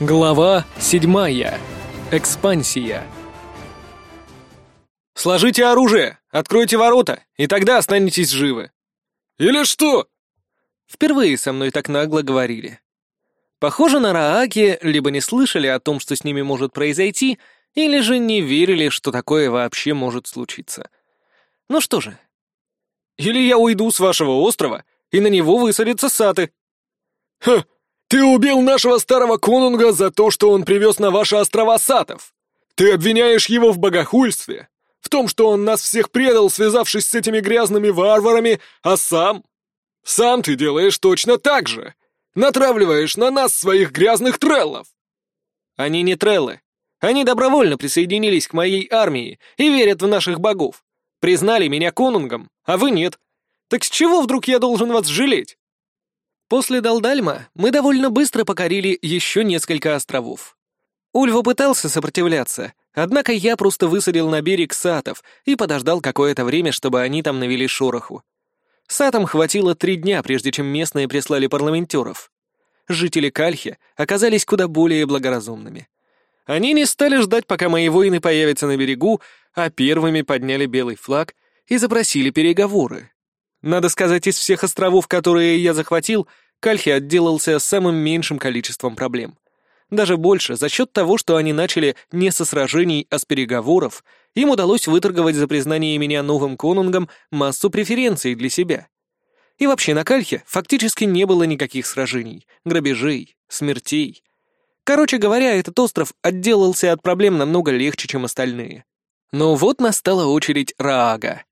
Глава 7. Экспансия. Сложите оружие, откройте ворота, и тогда останетесь живы. Или что? Впервые со мной так нагло говорили. Похоже, на Рааки либо не слышали о том, что с ними может произойти, или же не верили, что такое вообще может случиться. Ну что же. Или я уйду с вашего острова, и на него высадятся саты. Ха, «Ты убил нашего старого конунга за то, что он привез на ваши острова Сатов! Ты обвиняешь его в богохульстве, в том, что он нас всех предал, связавшись с этими грязными варварами, а сам... Сам ты делаешь точно так же! Натравливаешь на нас своих грязных треллов!» «Они не треллы. Они добровольно присоединились к моей армии и верят в наших богов. Признали меня конунгом, а вы нет. Так с чего вдруг я должен вас жалеть?» После Далдальма мы довольно быстро покорили еще несколько островов. Ульва пытался сопротивляться, однако я просто высадил на берег сатов и подождал какое-то время, чтобы они там навели шороху. Сатам хватило три дня, прежде чем местные прислали парламентеров. Жители Кальхи оказались куда более благоразумными. Они не стали ждать, пока мои воины появятся на берегу, а первыми подняли белый флаг и запросили переговоры. Надо сказать, из всех островов, которые я захватил, Кальхи отделался самым меньшим количеством проблем. Даже больше, за счет того, что они начали не со сражений, а с переговоров, им удалось выторговать за признание меня новым конунгом массу преференций для себя. И вообще на Кальхе фактически не было никаких сражений, грабежей, смертей. Короче говоря, этот остров отделался от проблем намного легче, чем остальные. Но вот настала очередь Раага.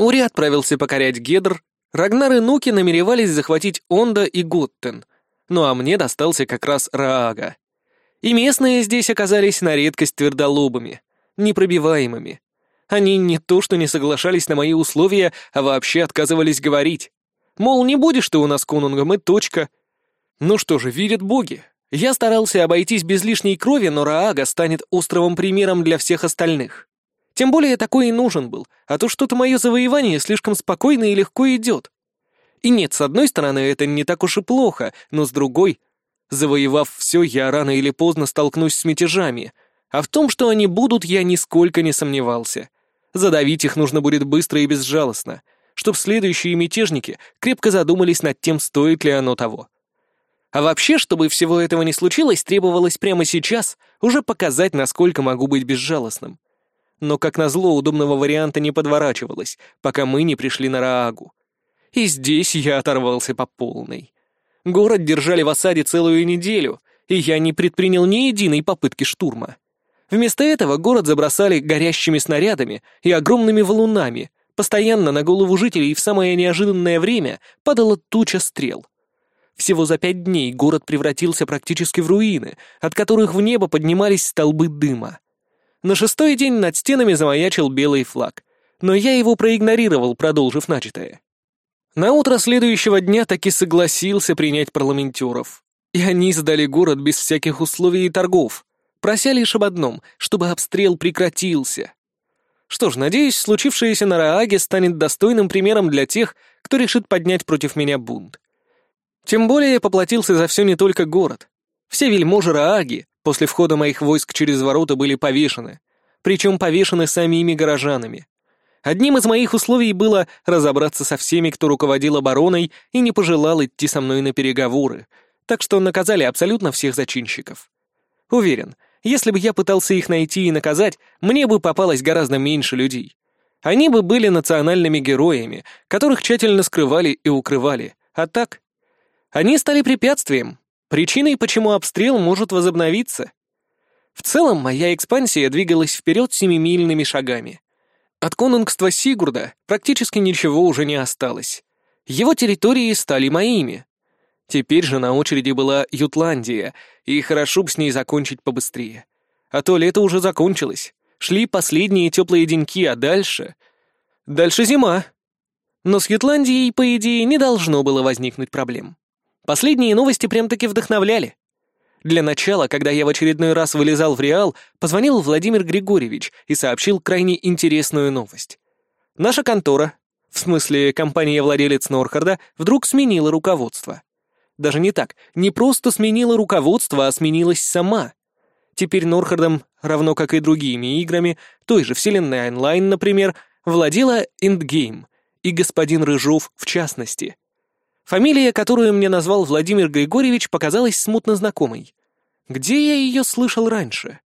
Ури отправился покорять Гедр, Рагнар и Нуки намеревались захватить Онда и Готтен, ну а мне достался как раз Раага. И местные здесь оказались на редкость твердолобыми, непробиваемыми. Они не то что не соглашались на мои условия, а вообще отказывались говорить. Мол, не будешь ты у нас конунгом и точка. Ну что же, видят боги. Я старался обойтись без лишней крови, но Раага станет островом примером для всех остальных. Тем более такой и нужен был, а то что-то мое завоевание слишком спокойно и легко идет. И нет, с одной стороны, это не так уж и плохо, но с другой... Завоевав все, я рано или поздно столкнусь с мятежами. А в том, что они будут, я нисколько не сомневался. Задавить их нужно будет быстро и безжалостно, чтоб следующие мятежники крепко задумались над тем, стоит ли оно того. А вообще, чтобы всего этого не случилось, требовалось прямо сейчас уже показать, насколько могу быть безжалостным но, как назло, удобного варианта не подворачивалось, пока мы не пришли на Раагу. И здесь я оторвался по полной. Город держали в осаде целую неделю, и я не предпринял ни единой попытки штурма. Вместо этого город забросали горящими снарядами и огромными валунами, постоянно на голову жителей в самое неожиданное время падала туча стрел. Всего за пять дней город превратился практически в руины, от которых в небо поднимались столбы дыма. На шестой день над стенами замаячил белый флаг, но я его проигнорировал, продолжив начатое. На утро следующего дня таки согласился принять парламентеров. И они сдали город без всяких условий и торгов, прося лишь об одном, чтобы обстрел прекратился. Что ж, надеюсь, случившееся на Рааге станет достойным примером для тех, кто решит поднять против меня бунт. Тем более я поплатился за все не только город. Все вельможи Рааги после входа моих войск через ворота были повешены, причем повешены самими горожанами. Одним из моих условий было разобраться со всеми, кто руководил обороной и не пожелал идти со мной на переговоры, так что наказали абсолютно всех зачинщиков. Уверен, если бы я пытался их найти и наказать, мне бы попалось гораздо меньше людей. Они бы были национальными героями, которых тщательно скрывали и укрывали, а так... Они стали препятствием, причиной, почему обстрел может возобновиться. В целом, моя экспансия двигалась вперед семимильными шагами. От конунгства Сигурда практически ничего уже не осталось. Его территории стали моими. Теперь же на очереди была Ютландия, и хорошо бы с ней закончить побыстрее. А то лето уже закончилось. Шли последние теплые деньки, а дальше... Дальше зима. Но с Ютландией, по идее, не должно было возникнуть проблем. Последние новости прям-таки вдохновляли. Для начала, когда я в очередной раз вылезал в Реал, позвонил Владимир Григорьевич и сообщил крайне интересную новость. Наша контора, в смысле компания-владелец Норхарда, вдруг сменила руководство. Даже не так, не просто сменила руководство, а сменилась сама. Теперь Норхардом, равно как и другими играми, той же вселенной онлайн, например, владела Endgame, и господин Рыжов в частности — Фамилия, которую мне назвал Владимир Григорьевич, показалась смутно знакомой. Где я ее слышал раньше?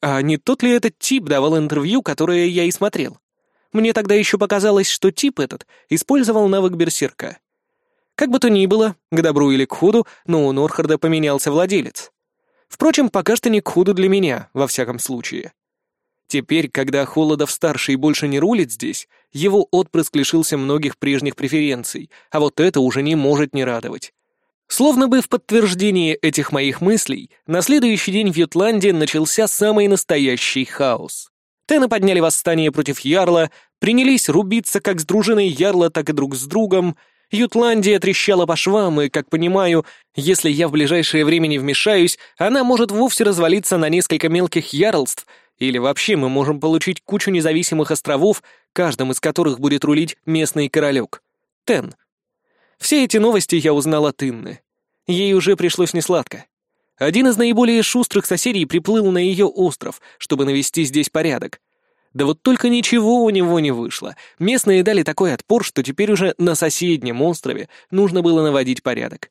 А не тот ли этот тип давал интервью, которое я и смотрел? Мне тогда еще показалось, что тип этот использовал навык берсерка. Как бы то ни было, к добру или к худу, но у Норхарда поменялся владелец. Впрочем, пока что не к худу для меня, во всяком случае. Теперь, когда Холодов-старший больше не рулит здесь, его отпрыск лишился многих прежних преференций, а вот это уже не может не радовать. Словно бы в подтверждение этих моих мыслей, на следующий день в Ютландии начался самый настоящий хаос. Тены подняли восстание против Ярла, принялись рубиться как с дружиной Ярла, так и друг с другом — Ютландия трещала по швам, и, как понимаю, если я в ближайшее время не вмешаюсь, она может вовсе развалиться на несколько мелких ярлств, или вообще мы можем получить кучу независимых островов, каждым из которых будет рулить местный королек. Тен. Все эти новости я узнал от Инны. Ей уже пришлось несладко. Один из наиболее шустрых соседей приплыл на ее остров, чтобы навести здесь порядок — да вот только ничего у него не вышло. Местные дали такой отпор, что теперь уже на соседнем острове нужно было наводить порядок.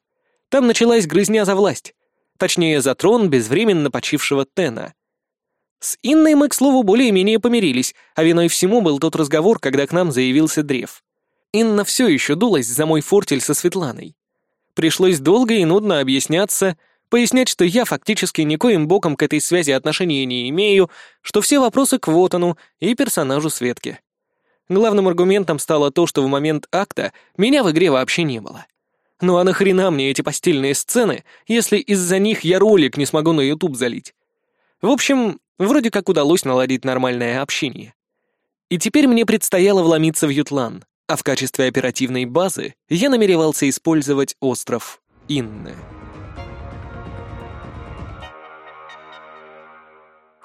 Там началась грызня за власть. Точнее, за трон безвременно почившего Тена. С Инной мы, к слову, более-менее помирились, а виной всему был тот разговор, когда к нам заявился Древ. Инна все еще дулась за мой фортель со Светланой. Пришлось долго и нудно объясняться — пояснять, что я фактически никоим боком к этой связи отношения не имею, что все вопросы к Вотану и персонажу Светки. Главным аргументом стало то, что в момент акта меня в игре вообще не было. Ну а нахрена мне эти постельные сцены, если из-за них я ролик не смогу на YouTube залить? В общем, вроде как удалось наладить нормальное общение. И теперь мне предстояло вломиться в Ютлан, а в качестве оперативной базы я намеревался использовать остров Инны.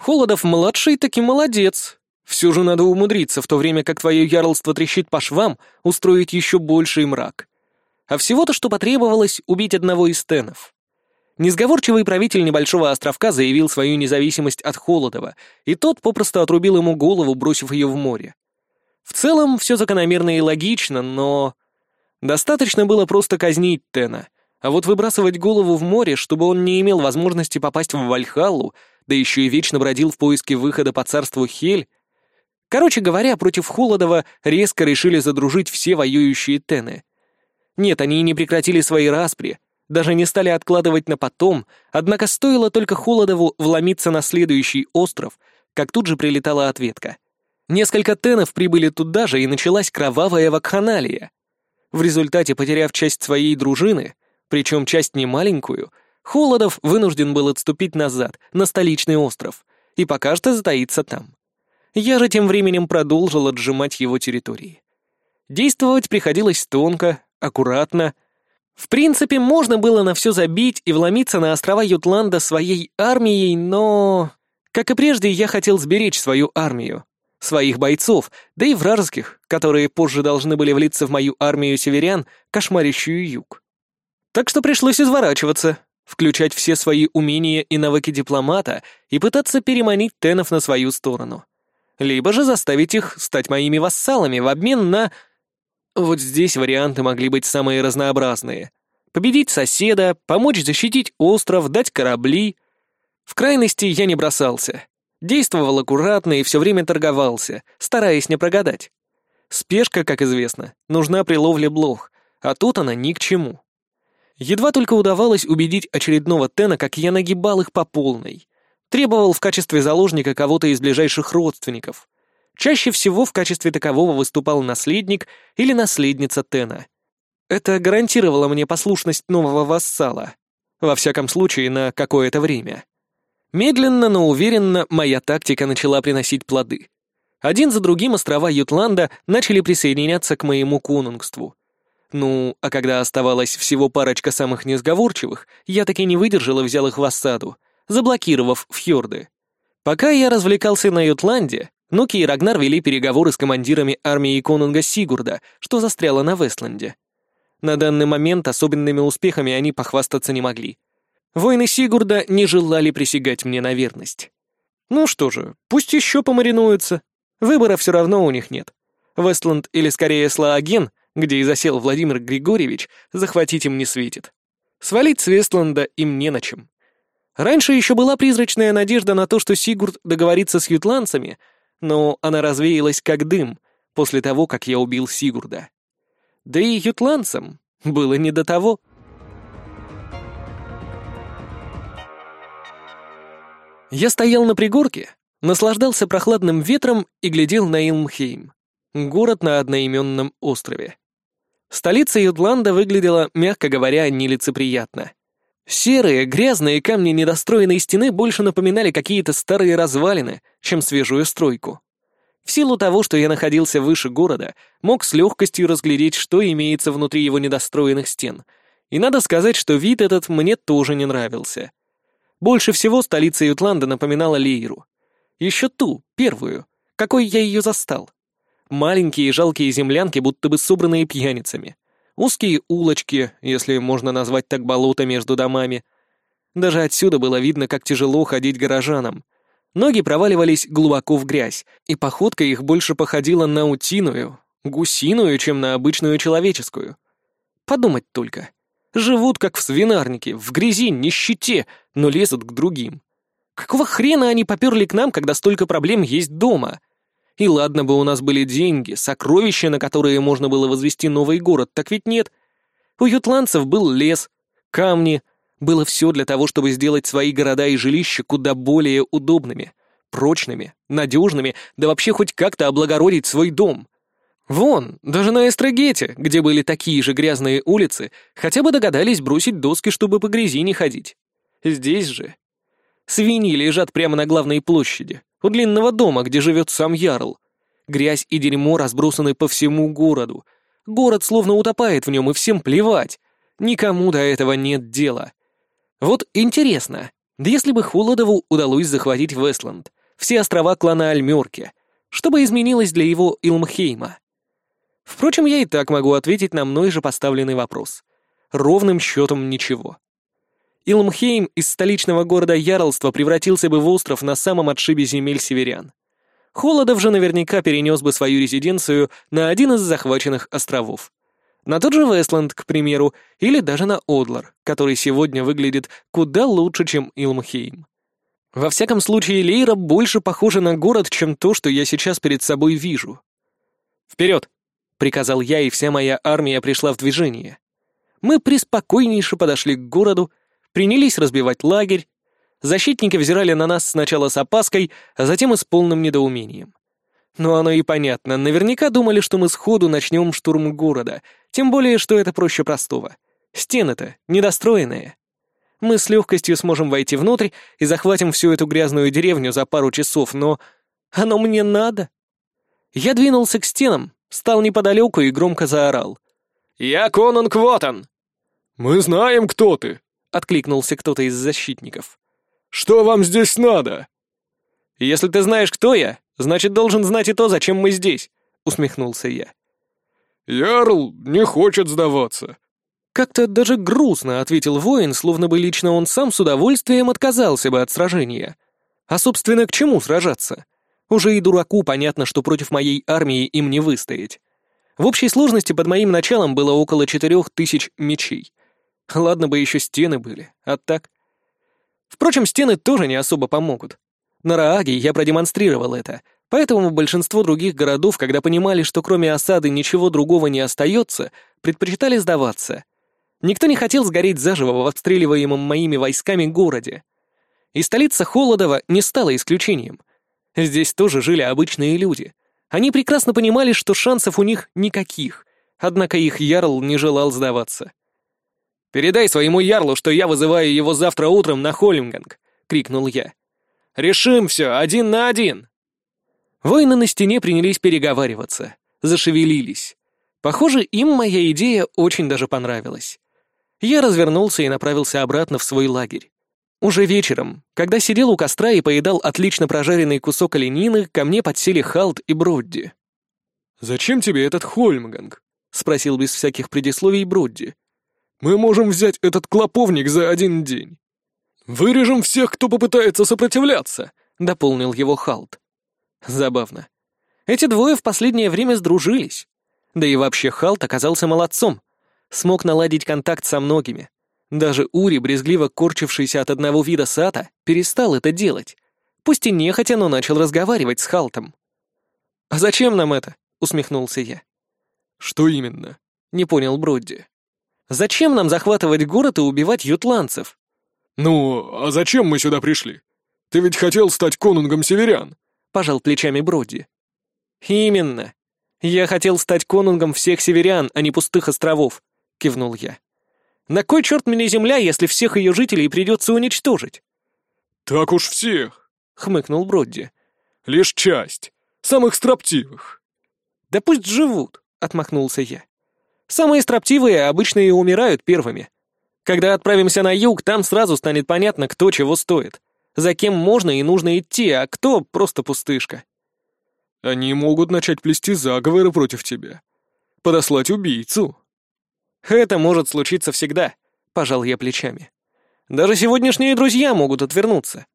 Холодов-младший таки молодец. Все же надо умудриться, в то время как твое ярлство трещит по швам, устроить еще больший мрак. А всего-то, что потребовалось, убить одного из тенов. Несговорчивый правитель небольшого островка заявил свою независимость от Холодова, и тот попросту отрубил ему голову, бросив ее в море. В целом, все закономерно и логично, но... Достаточно было просто казнить Тена — а вот выбрасывать голову в море, чтобы он не имел возможности попасть в Вальхаллу, да еще и вечно бродил в поиске выхода по царству Хель... Короче говоря, против Холодова резко решили задружить все воюющие тены. Нет, они и не прекратили свои распри, даже не стали откладывать на потом, однако стоило только Холодову вломиться на следующий остров, как тут же прилетала ответка. Несколько тенов прибыли туда же, и началась кровавая вакханалия. В результате, потеряв часть своей дружины, причем часть немаленькую, Холодов вынужден был отступить назад, на столичный остров, и пока что затаиться там. Я же тем временем продолжил отжимать его территории. Действовать приходилось тонко, аккуратно. В принципе, можно было на все забить и вломиться на острова Ютланда своей армией, но... Как и прежде, я хотел сберечь свою армию, своих бойцов, да и вражеских, которые позже должны были влиться в мою армию северян, кошмарящую юг. Так что пришлось изворачиваться, включать все свои умения и навыки дипломата и пытаться переманить тенов на свою сторону. Либо же заставить их стать моими вассалами в обмен на... Вот здесь варианты могли быть самые разнообразные. Победить соседа, помочь защитить остров, дать корабли. В крайности я не бросался. Действовал аккуратно и все время торговался, стараясь не прогадать. Спешка, как известно, нужна при ловле блох, а тут она ни к чему. Едва только удавалось убедить очередного Тена, как я нагибал их по полной. Требовал в качестве заложника кого-то из ближайших родственников. Чаще всего в качестве такового выступал наследник или наследница Тена. Это гарантировало мне послушность нового вассала. Во всяком случае, на какое-то время. Медленно, но уверенно моя тактика начала приносить плоды. Один за другим острова Ютланда начали присоединяться к моему конунгству — ну, а когда оставалась всего парочка самых несговорчивых, я таки не выдержал и взял их в осаду, заблокировав фьорды. Пока я развлекался на Ютланде, Нуки и Рагнар вели переговоры с командирами армии конунга Сигурда, что застряло на Вестланде. На данный момент особенными успехами они похвастаться не могли. Воины Сигурда не желали присягать мне на верность. Ну что же, пусть еще помаринуются. Выбора все равно у них нет. Вестланд или скорее Слааген где и засел Владимир Григорьевич, захватить им не светит. Свалить с Вестланда им не на чем. Раньше еще была призрачная надежда на то, что Сигурд договорится с ютландцами, но она развеялась как дым после того, как я убил Сигурда. Да и ютландцам было не до того. Я стоял на пригорке, наслаждался прохладным ветром и глядел на Илмхейм, город на одноименном острове. Столица Ютланда выглядела, мягко говоря, нелицеприятно. Серые, грязные камни недостроенной стены больше напоминали какие-то старые развалины, чем свежую стройку. В силу того, что я находился выше города, мог с легкостью разглядеть, что имеется внутри его недостроенных стен. И надо сказать, что вид этот мне тоже не нравился. Больше всего столица Ютланда напоминала Лейру. Еще ту, первую, какой я ее застал. Маленькие жалкие землянки, будто бы собранные пьяницами. Узкие улочки, если можно назвать так болото между домами. Даже отсюда было видно, как тяжело ходить горожанам. Ноги проваливались глубоко в грязь, и походка их больше походила на утиную, гусиную, чем на обычную человеческую. Подумать только. Живут как в свинарнике, в грязи, нищете, но лезут к другим. Какого хрена они поперли к нам, когда столько проблем есть дома? И ладно бы у нас были деньги, сокровища, на которые можно было возвести новый город, так ведь нет. У ютландцев был лес, камни. Было все для того, чтобы сделать свои города и жилища куда более удобными, прочными, надежными, да вообще хоть как-то облагородить свой дом. Вон, даже на Эстрагете, где были такие же грязные улицы, хотя бы догадались бросить доски, чтобы по грязи не ходить. Здесь же Свиньи лежат прямо на главной площади, у длинного дома, где живет сам Ярл. Грязь и дерьмо разбросаны по всему городу. Город словно утопает в нем, и всем плевать. Никому до этого нет дела. Вот интересно, если бы Холодову удалось захватить Вестланд, все острова клана Альмерки, что бы изменилось для его Илмхейма? Впрочем, я и так могу ответить на мной же поставленный вопрос. Ровным счетом ничего. Илмхейм из столичного города Ярлства превратился бы в остров на самом отшибе земель северян. Холодов же наверняка перенес бы свою резиденцию на один из захваченных островов. На тот же Вестланд, к примеру, или даже на Одлар, который сегодня выглядит куда лучше, чем Илмхейм. Во всяком случае, Лейра больше похожа на город, чем то, что я сейчас перед собой вижу. «Вперед!» — приказал я, и вся моя армия пришла в движение. Мы приспокойнейше подошли к городу, принялись разбивать лагерь. Защитники взирали на нас сначала с опаской, а затем и с полным недоумением. Но оно и понятно, наверняка думали, что мы сходу начнем штурм города, тем более, что это проще простого. Стены-то недостроенные. Мы с легкостью сможем войти внутрь и захватим всю эту грязную деревню за пару часов, но оно мне надо. Я двинулся к стенам, стал неподалеку и громко заорал. «Я Конан Квотан!» «Мы знаем, кто ты!» — откликнулся кто-то из защитников. «Что вам здесь надо?» «Если ты знаешь, кто я, значит, должен знать и то, зачем мы здесь», — усмехнулся я. «Ярл не хочет сдаваться». Как-то даже грустно ответил воин, словно бы лично он сам с удовольствием отказался бы от сражения. А, собственно, к чему сражаться? Уже и дураку понятно, что против моей армии им не выстоять. В общей сложности под моим началом было около четырех тысяч мечей — Ладно бы еще стены были, а так... Впрочем, стены тоже не особо помогут. На Рааге я продемонстрировал это, поэтому большинство других городов, когда понимали, что кроме осады ничего другого не остается, предпочитали сдаваться. Никто не хотел сгореть заживо в обстреливаемом моими войсками городе. И столица Холодова не стала исключением. Здесь тоже жили обычные люди. Они прекрасно понимали, что шансов у них никаких, однако их ярл не желал сдаваться. «Передай своему ярлу, что я вызываю его завтра утром на Холлинганг!» — крикнул я. «Решим все, один на один!» Воины на стене принялись переговариваться, зашевелились. Похоже, им моя идея очень даже понравилась. Я развернулся и направился обратно в свой лагерь. Уже вечером, когда сидел у костра и поедал отлично прожаренный кусок оленины, ко мне подсели Халд и Бродди. «Зачем тебе этот Хольмганг?» — спросил без всяких предисловий Бродди. Мы можем взять этот клоповник за один день. Вырежем всех, кто попытается сопротивляться», — дополнил его Халт. Забавно. Эти двое в последнее время сдружились. Да и вообще Халт оказался молодцом. Смог наладить контакт со многими. Даже Ури, брезгливо корчившийся от одного вида сата, перестал это делать. Пусть и нехотя, но начал разговаривать с Халтом. «А зачем нам это?» — усмехнулся я. «Что именно?» — не понял Бродди. Зачем нам захватывать город и убивать ютландцев? Ну, а зачем мы сюда пришли? Ты ведь хотел стать конунгом северян, пожал плечами Броди. Именно. Я хотел стать конунгом всех северян, а не пустых островов, кивнул я. На кой черт мне земля, если всех ее жителей придется уничтожить? Так уж всех, хмыкнул Броди. Лишь часть самых строптивых. Да пусть живут, отмахнулся я. Самые строптивые обычно и умирают первыми. Когда отправимся на юг, там сразу станет понятно, кто чего стоит, за кем можно и нужно идти, а кто просто пустышка. Они могут начать плести заговоры против тебя. Подослать убийцу. Это может случиться всегда, пожал я плечами. Даже сегодняшние друзья могут отвернуться.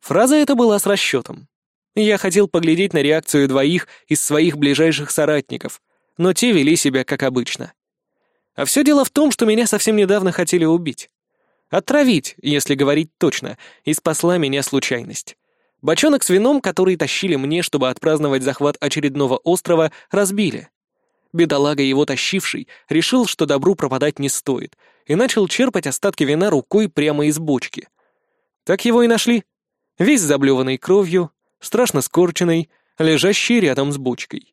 Фраза эта была с расчетом. Я хотел поглядеть на реакцию двоих из своих ближайших соратников — но те вели себя как обычно. А все дело в том, что меня совсем недавно хотели убить. Отравить, если говорить точно, и спасла меня случайность. Бочонок с вином, который тащили мне, чтобы отпраздновать захват очередного острова, разбили. Бедолага, его тащивший, решил, что добру пропадать не стоит, и начал черпать остатки вина рукой прямо из бочки. Так его и нашли. Весь заблеванный кровью, страшно скорченный, лежащий рядом с бочкой.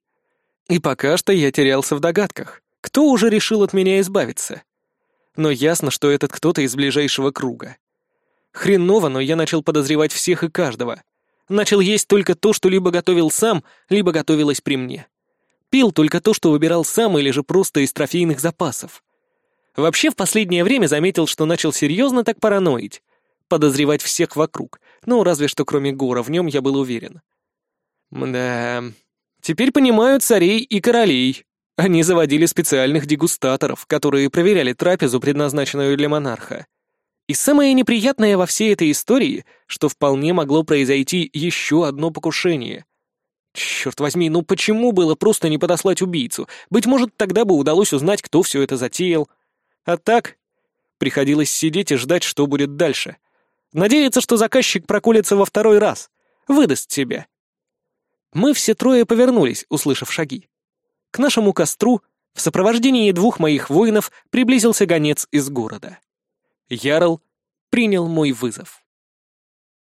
И пока что я терялся в догадках, кто уже решил от меня избавиться. Но ясно, что этот кто-то из ближайшего круга. Хреново, но я начал подозревать всех и каждого. Начал есть только то, что либо готовил сам, либо готовилось при мне. Пил только то, что выбирал сам или же просто из трофейных запасов. Вообще, в последнее время заметил, что начал серьезно так параноить. Подозревать всех вокруг, ну, разве что кроме Гора, в нем я был уверен. Да, Теперь понимают царей и королей. Они заводили специальных дегустаторов, которые проверяли трапезу, предназначенную для монарха. И самое неприятное во всей этой истории, что вполне могло произойти еще одно покушение. Черт возьми, ну почему было просто не подослать убийцу? Быть может, тогда бы удалось узнать, кто все это затеял. А так, приходилось сидеть и ждать, что будет дальше. Надеяться, что заказчик проколется во второй раз, выдаст себя. Мы все трое повернулись, услышав шаги. К нашему костру в сопровождении двух моих воинов приблизился гонец из города. Ярл принял мой вызов.